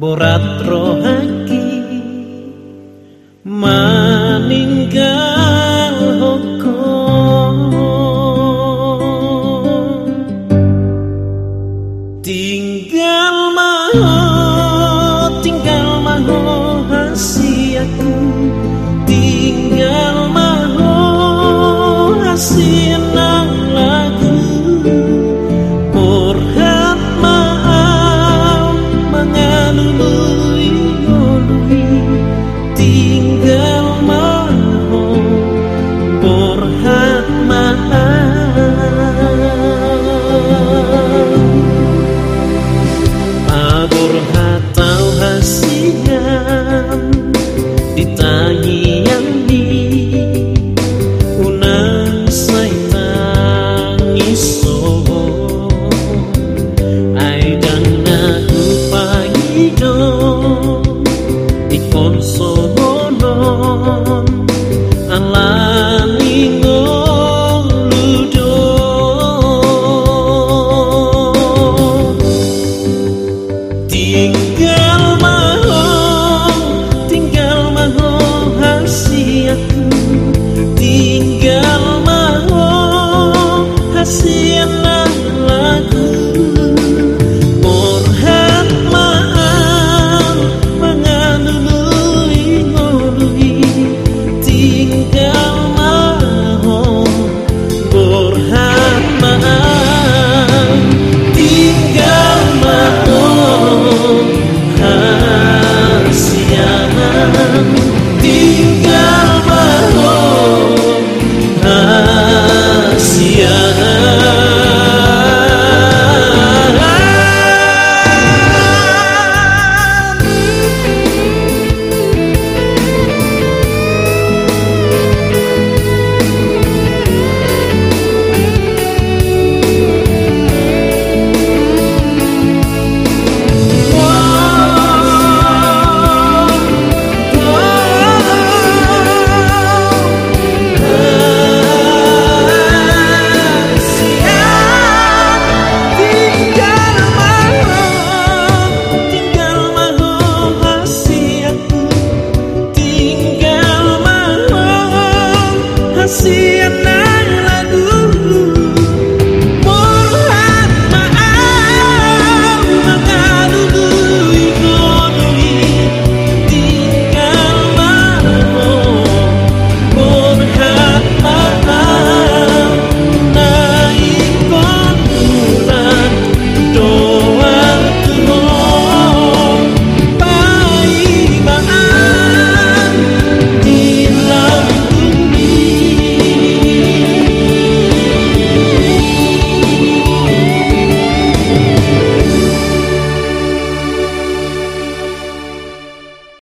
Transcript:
برد راهک